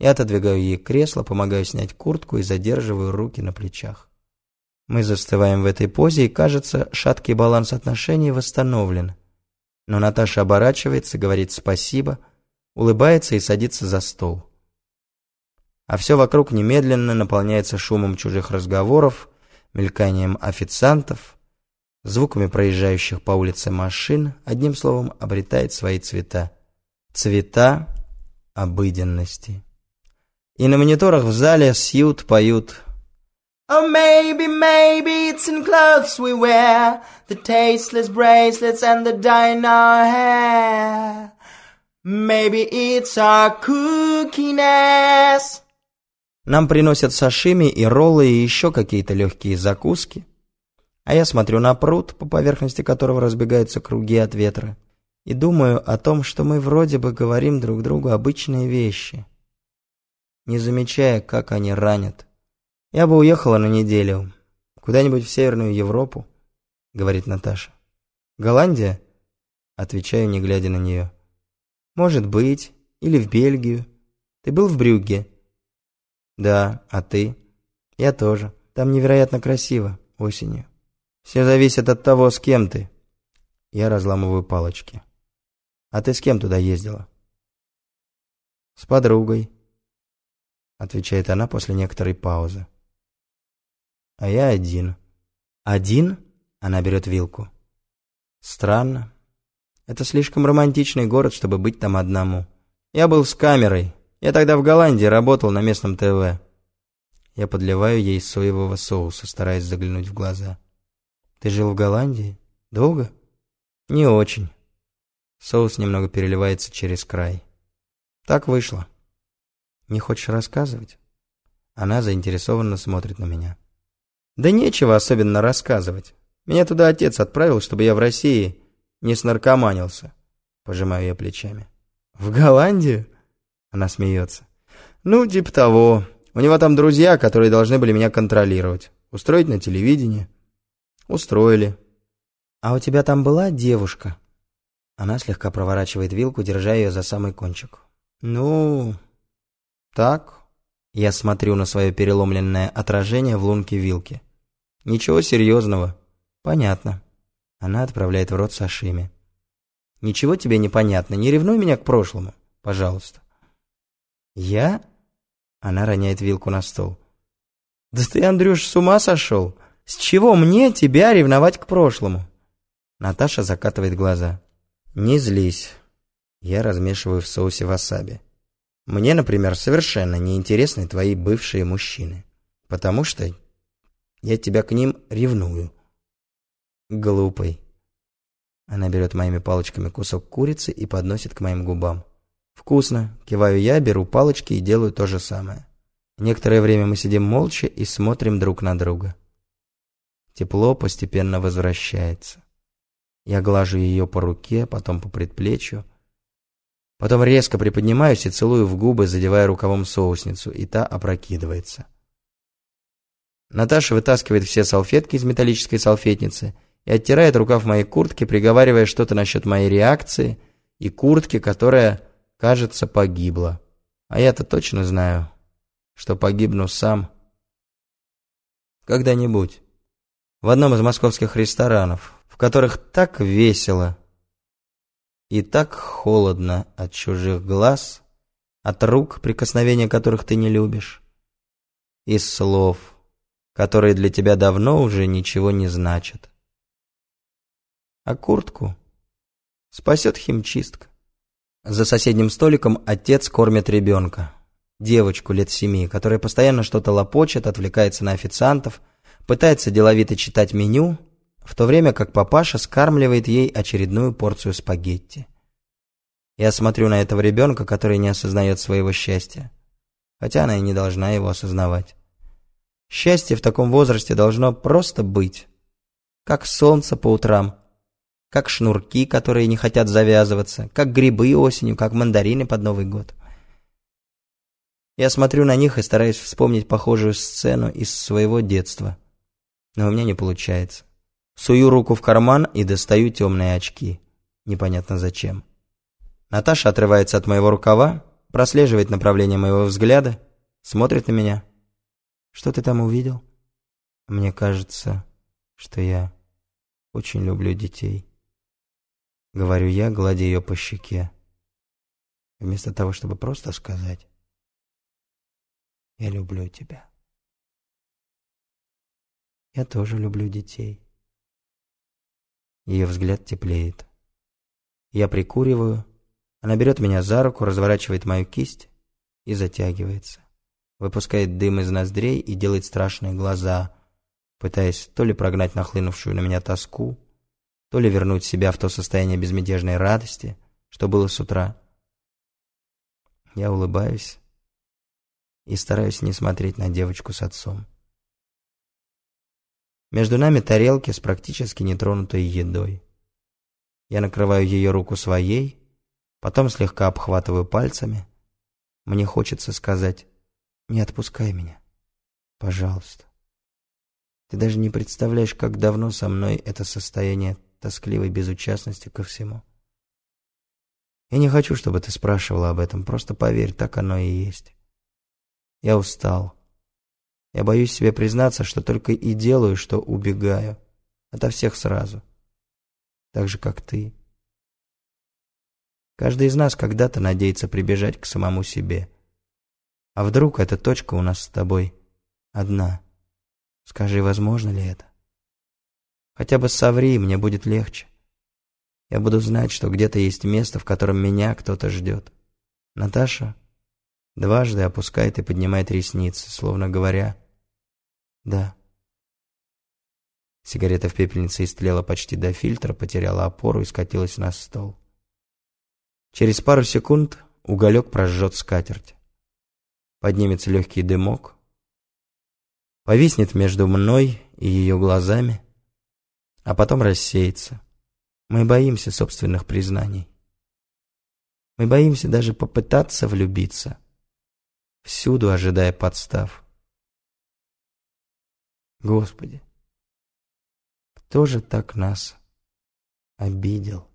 Я отодвигаю ей кресло, помогаю снять куртку и задерживаю руки на плечах. Мы застываем в этой позе, и, кажется, шаткий баланс отношений восстановлен. Но Наташа оборачивается, говорит спасибо, улыбается и садится за стол. А все вокруг немедленно наполняется шумом чужих разговоров, мельканием официантов, звуками проезжающих по улице машин, одним словом, обретает свои цвета. Цвета обыденности. И на мониторах в зале сьют, поют Oh, maybe, maybe it's in clothes we wear, the tasteless bracelets and the dye in our hair. Maybe it's our cookiness. Нам приносят сашими и роллы и еще какие-то легкие закуски. А я смотрю на пруд, по поверхности которого разбегаются круги от ветра, и думаю о том, что мы вроде бы говорим друг другу обычные вещи, не замечая, как они ранят. Я бы уехала на неделю, куда-нибудь в Северную Европу, говорит Наташа. Голландия? Отвечаю, не глядя на нее. Может быть, или в Бельгию. Ты был в Брюгге? Да, а ты? Я тоже. Там невероятно красиво, осенью. Все зависит от того, с кем ты. Я разламываю палочки. А ты с кем туда ездила? С подругой, отвечает она после некоторой паузы. А я один. Один? Она берет вилку. Странно. Это слишком романтичный город, чтобы быть там одному. Я был с камерой. Я тогда в Голландии работал на местном ТВ. Я подливаю ей соевого соуса, стараясь заглянуть в глаза. Ты жил в Голландии? Долго? Не очень. Соус немного переливается через край. Так вышло. Не хочешь рассказывать? Она заинтересованно смотрит на меня. Да нечего особенно рассказывать. Меня туда отец отправил, чтобы я в России не снаркоманился. Пожимаю я плечами. В Голландию? Она смеется. Ну, типа того. У него там друзья, которые должны были меня контролировать. Устроить на телевидении. Устроили. А у тебя там была девушка? Она слегка проворачивает вилку, держа ее за самый кончик. Ну, так. Я смотрю на свое переломленное отражение в лунке вилки. Ничего серьезного. Понятно. Она отправляет в рот сашими. Ничего тебе не понятно. Не ревнуй меня к прошлому, пожалуйста. Я? Она роняет вилку на стол. Да ты, Андрюш, с ума сошел? С чего мне тебя ревновать к прошлому? Наташа закатывает глаза. Не злись. Я размешиваю в соусе васаби. Мне, например, совершенно не интересны твои бывшие мужчины. Потому что я тебя к ним ревную. Глупый. Она берет моими палочками кусок курицы и подносит к моим губам. Вкусно. Киваю я, беру палочки и делаю то же самое. Некоторое время мы сидим молча и смотрим друг на друга. Тепло постепенно возвращается. Я глажу ее по руке, потом по предплечью. Потом резко приподнимаюсь и целую в губы, задевая рукавом соусницу, и та опрокидывается. Наташа вытаскивает все салфетки из металлической салфетницы и оттирает рукав моей куртки, приговаривая что-то насчет моей реакции и куртки, которая, кажется, погибла. А я-то точно знаю, что погибну сам когда-нибудь в одном из московских ресторанов, в которых так весело и так холодно от чужих глаз, от рук, прикосновения которых ты не любишь, из слов, которые для тебя давно уже ничего не значат. А куртку спасет химчистка. За соседним столиком отец кормит ребенка, девочку лет семи, которая постоянно что-то лопочет, отвлекается на официантов, пытается деловито читать меню, в то время как папаша скармливает ей очередную порцию спагетти. Я смотрю на этого ребенка, который не осознает своего счастья, хотя она и не должна его осознавать. Счастье в таком возрасте должно просто быть. Как солнце по утрам, как шнурки, которые не хотят завязываться, как грибы осенью, как мандарины под Новый год. Я смотрю на них и стараюсь вспомнить похожую сцену из своего детства. Но у меня не получается. Сую руку в карман и достаю темные очки. Непонятно зачем. Наташа отрывается от моего рукава, прослеживает направление моего взгляда, смотрит на меня. Что ты там увидел? Мне кажется, что я очень люблю детей. Говорю я, гладя ее по щеке. Вместо того, чтобы просто сказать «Я люблю тебя». Я тоже люблю детей. Ее взгляд теплеет. Я прикуриваю. Она берет меня за руку, разворачивает мою кисть и затягивается. Выпускает дым из ноздрей и делает страшные глаза, пытаясь то ли прогнать нахлынувшую на меня тоску, то ли вернуть себя в то состояние безмятежной радости, что было с утра. Я улыбаюсь и стараюсь не смотреть на девочку с отцом. Между нами тарелки с практически нетронутой едой. Я накрываю ее руку своей, потом слегка обхватываю пальцами. Мне хочется сказать «Не отпускай меня, пожалуйста». Ты даже не представляешь, как давно со мной это состояние тоскливой безучастности ко всему. Я не хочу, чтобы ты спрашивала об этом, просто поверь, так оно и есть. Я устал. Я боюсь себе признаться, что только и делаю, что убегаю. Ото всех сразу. Так же, как ты. Каждый из нас когда-то надеется прибежать к самому себе. А вдруг эта точка у нас с тобой одна? Скажи, возможно ли это? Хотя бы соври, мне будет легче. Я буду знать, что где-то есть место, в котором меня кто-то ждет. Наташа дважды опускает и поднимает ресницы, словно говоря «Да». Сигарета в пепельнице истлела почти до фильтра, потеряла опору и скатилась на стол. Через пару секунд уголек прожжет скатерть. Поднимется легкий дымок, повиснет между мной и ее глазами, а потом рассеется. Мы боимся собственных признаний. Мы боимся даже попытаться влюбиться, всюду ожидая подстав. Господи, кто же так нас обидел?